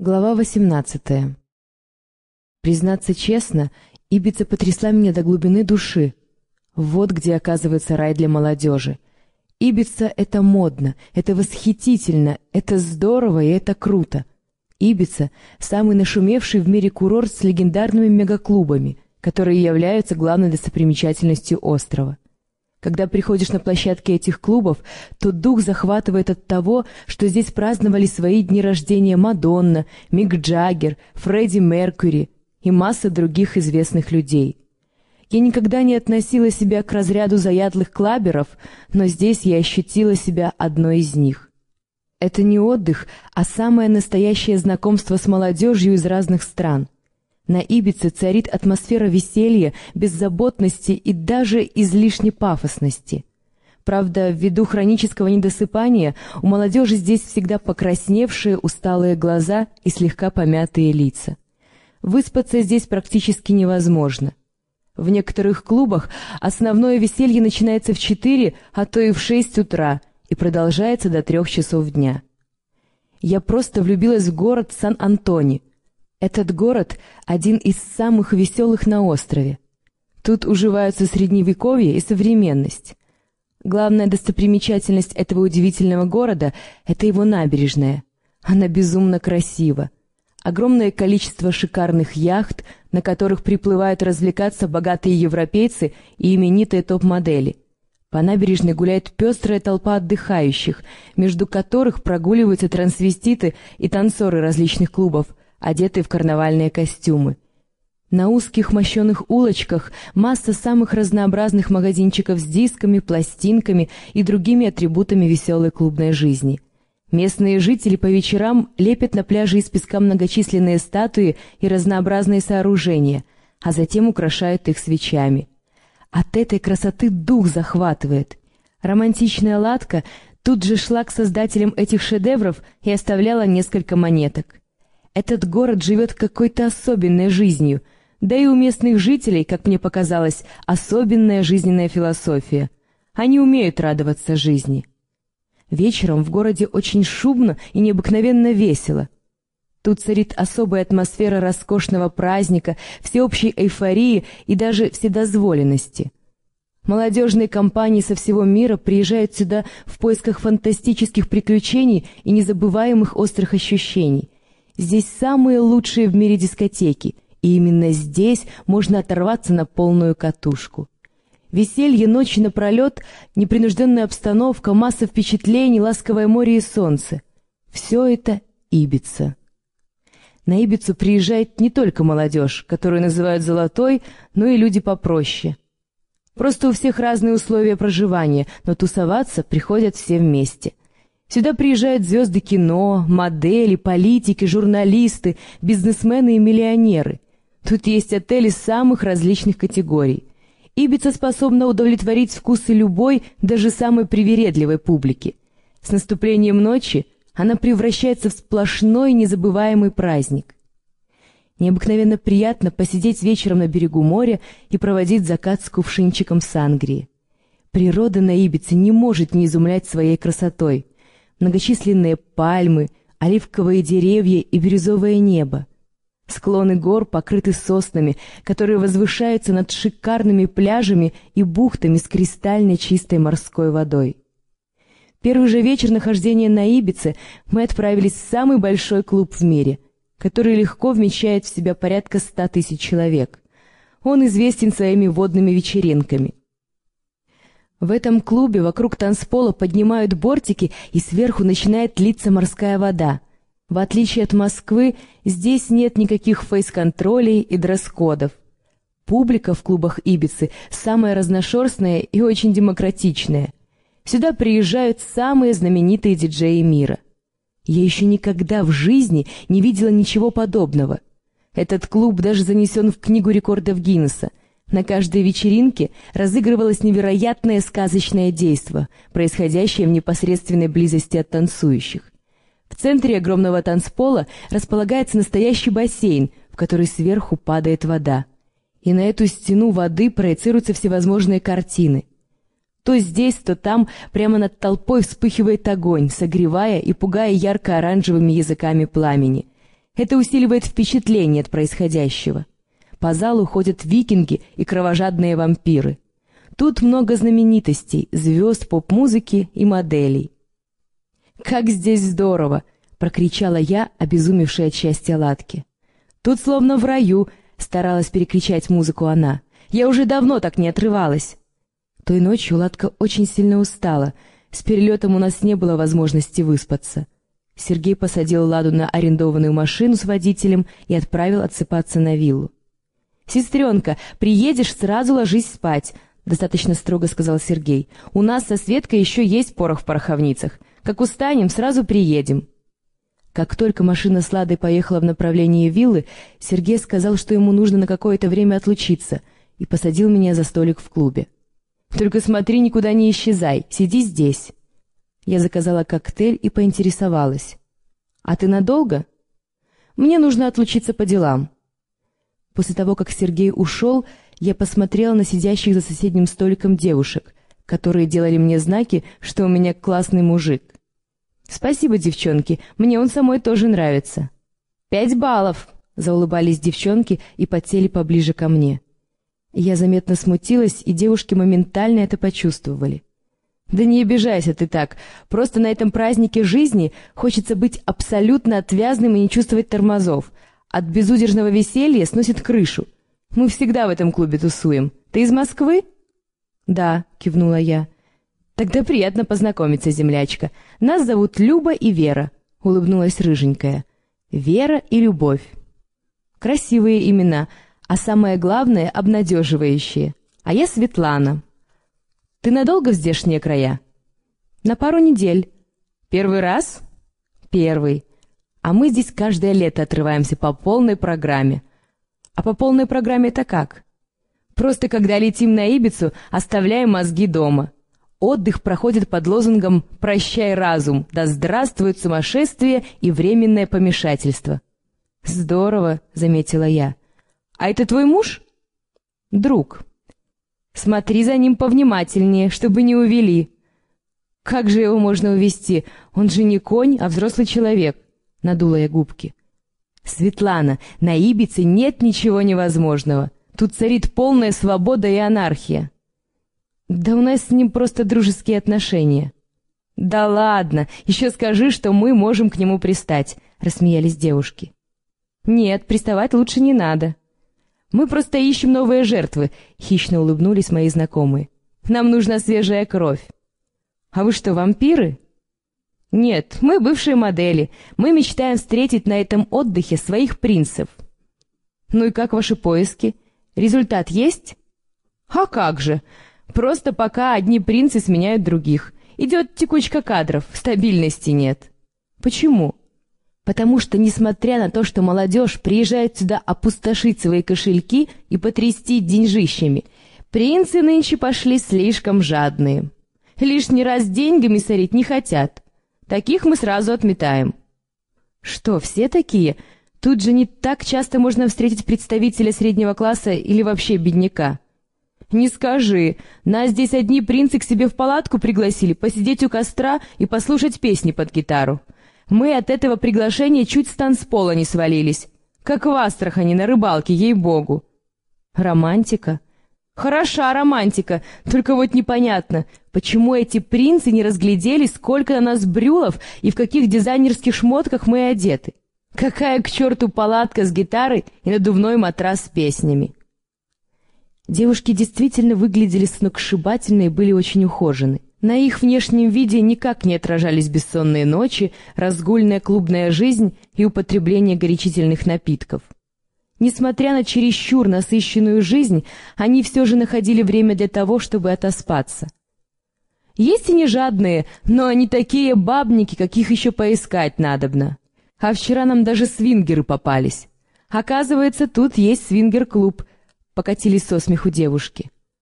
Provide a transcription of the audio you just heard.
Глава 18 Признаться честно, Ибица потрясла меня до глубины души. Вот где оказывается рай для молодежи. Ибица — это модно, это восхитительно, это здорово и это круто. Ибица — самый нашумевший в мире курорт с легендарными мегаклубами, которые являются главной достопримечательностью острова. Когда приходишь на площадки этих клубов, то дух захватывает от того, что здесь праздновали свои дни рождения Мадонна, Мик Джаггер, Фредди Меркьюри и масса других известных людей. Я никогда не относила себя к разряду заядлых клаберов, но здесь я ощутила себя одной из них. Это не отдых, а самое настоящее знакомство с молодежью из разных стран — на Ибице царит атмосфера веселья, беззаботности и даже излишней пафосности. Правда, ввиду хронического недосыпания у молодежи здесь всегда покрасневшие усталые глаза и слегка помятые лица. Выспаться здесь практически невозможно. В некоторых клубах основное веселье начинается в 4, а то и в 6 утра и продолжается до 3 часов дня. Я просто влюбилась в город Сан-Антони, этот город — один из самых веселых на острове. Тут уживаются средневековье и современность. Главная достопримечательность этого удивительного города — это его набережная. Она безумно красива. Огромное количество шикарных яхт, на которых приплывают развлекаться богатые европейцы и именитые топ-модели. По набережной гуляет пестрая толпа отдыхающих, между которых прогуливаются трансвеститы и танцоры различных клубов — одетые в карнавальные костюмы. На узких мощеных улочках масса самых разнообразных магазинчиков с дисками, пластинками и другими атрибутами веселой клубной жизни. Местные жители по вечерам лепят на пляже из песка многочисленные статуи и разнообразные сооружения, а затем украшают их свечами. От этой красоты дух захватывает. Романтичная ладка тут же шла к создателям этих шедевров и оставляла несколько монеток. Этот город живет какой-то особенной жизнью, да и у местных жителей, как мне показалось, особенная жизненная философия. Они умеют радоваться жизни. Вечером в городе очень шумно и необыкновенно весело. Тут царит особая атмосфера роскошного праздника, всеобщей эйфории и даже вседозволенности. Молодежные компании со всего мира приезжают сюда в поисках фантастических приключений и незабываемых острых ощущений — Здесь самые лучшие в мире дискотеки, и именно здесь можно оторваться на полную катушку. Веселье ночи напролет, непринужденная обстановка, масса впечатлений, ласковое море и солнце. Все это Ибица. На Ибицу приезжает не только молодежь, которую называют «золотой», но и люди попроще. Просто у всех разные условия проживания, но тусоваться приходят все вместе. Сюда приезжают звезды кино, модели, политики, журналисты, бизнесмены и миллионеры. Тут есть отели самых различных категорий. Ибица способна удовлетворить вкусы любой, даже самой привередливой публики. С наступлением ночи она превращается в сплошной незабываемый праздник. Необыкновенно приятно посидеть вечером на берегу моря и проводить закат с кувшинчиком сангрии. Природа на Ибице не может не изумлять своей красотой — многочисленные пальмы, оливковые деревья и бирюзовое небо. Склоны гор покрыты соснами, которые возвышаются над шикарными пляжами и бухтами с кристальной чистой морской водой. Первый же вечер нахождения на Ибице мы отправились в самый большой клуб в мире, который легко вмещает в себя порядка ста тысяч человек. Он известен своими водными вечеринками. В этом клубе вокруг танцпола поднимают бортики, и сверху начинает литься морская вода. В отличие от Москвы, здесь нет никаких фейс-контролей и дресс-кодов. Публика в клубах Ибицы самая разношерстная и очень демократичная. Сюда приезжают самые знаменитые диджеи мира. Я еще никогда в жизни не видела ничего подобного. Этот клуб даже занесен в Книгу рекордов Гиннесса. На каждой вечеринке разыгрывалось невероятное сказочное действо, происходящее в непосредственной близости от танцующих. В центре огромного танцпола располагается настоящий бассейн, в который сверху падает вода. И на эту стену воды проецируются всевозможные картины. То здесь, то там прямо над толпой вспыхивает огонь, согревая и пугая ярко-оранжевыми языками пламени — Это усиливает впечатление от происходящего. По залу ходят викинги и кровожадные вампиры. Тут много знаменитостей, звезд поп-музыки и моделей. «Как здесь здорово!» — прокричала я, обезумевшая от счастья Ладки. «Тут словно в раю!» — старалась перекричать музыку она. «Я уже давно так не отрывалась!» Той ночью Ладка очень сильно устала. С перелетом у нас не было возможности выспаться. Сергей посадил Ладу на арендованную машину с водителем и отправил отсыпаться на виллу. «Сестренка, приедешь, сразу ложись спать», — достаточно строго сказал Сергей. «У нас со Светкой еще есть порох в пороховницах. Как устанем, сразу приедем». Как только машина с Ладой поехала в направлении виллы, Сергей сказал, что ему нужно на какое-то время отлучиться, и посадил меня за столик в клубе. «Только смотри, никуда не исчезай, сиди здесь». Я заказала коктейль и поинтересовалась. «А ты надолго?» «Мне нужно отлучиться по делам». После того, как Сергей ушел, я посмотрела на сидящих за соседним столиком девушек, которые делали мне знаки, что у меня классный мужик. «Спасибо, девчонки, мне он самой тоже нравится». «Пять баллов!» — заулыбались девчонки и подсели поближе ко мне. Я заметно смутилась, и девушки моментально это почувствовали. «Да не обижайся ты так. Просто на этом празднике жизни хочется быть абсолютно отвязным и не чувствовать тормозов, от безудержного веселья сносит крышу. Мы всегда в этом клубе тусуем. Ты из Москвы?» «Да», — кивнула я. «Тогда приятно познакомиться, землячка. Нас зовут Люба и Вера», — улыбнулась рыженькая. «Вера и Любовь». Красивые имена, а самое главное — обнадеживающие. А я Светлана. «Ты надолго в здешние края?» «На пару недель». «Первый раз?» «Первый. А мы здесь каждое лето отрываемся по полной программе. А по полной программе это как? Просто когда летим на Ибицу, оставляем мозги дома. Отдых проходит под лозунгом «Прощай разум, да здравствует сумасшествие и временное помешательство». «Здорово», — заметила я. «А это твой муж?» «Друг». «Смотри за ним повнимательнее, чтобы не увели». «Как же его можно увести? Он же не конь, а взрослый человек». — надула я губки. «Светлана, на Ибице нет ничего невозможного. Тут царит полная свобода и анархия». «Да у нас с ним просто дружеские отношения». «Да ладно, еще скажи, что мы можем к нему пристать», — рассмеялись девушки. «Нет, приставать лучше не надо». «Мы просто ищем новые жертвы», — хищно улыбнулись мои знакомые. «Нам нужна свежая кровь». «А вы что, вампиры?» «Нет, мы бывшие модели. Мы мечтаем встретить на этом отдыхе своих принцев». «Ну и как ваши поиски? Результат есть?» «А как же! Просто пока одни принцы сменяют других. Идет текучка кадров, стабильности нет». «Почему?» «Потому что, несмотря на то, что молодежь приезжает сюда опустошить свои кошельки и потрясти деньжищами, принцы нынче пошли слишком жадные. Лишний раз деньгами сорить не хотят». Таких мы сразу отметаем». «Что, все такие? Тут же не так часто можно встретить представителя среднего класса или вообще бедняка». «Не скажи. Нас здесь одни принцы к себе в палатку пригласили посидеть у костра и послушать песни под гитару. Мы от этого приглашения чуть с танцпола не свалились. Как в Астрахани на рыбалке, ей-богу». «Романтика?» Хороша романтика, только вот непонятно, почему эти принцы не разглядели, сколько на нас брюлов и в каких дизайнерских шмотках мы одеты. Какая к черту палатка с гитарой и надувной матрас с песнями. Девушки действительно выглядели сногсшибательно и были очень ухожены. На их внешнем виде никак не отражались бессонные ночи, разгульная клубная жизнь и употребление горячительных напитков. Несмотря на чересчур насыщенную жизнь, они все же находили время для того, чтобы отоспаться. Есть и не жадные, но они такие бабники, каких еще поискать надобно. А вчера нам даже свингеры попались. Оказывается, тут есть свингер-клуб. Покатились со смеху девушки.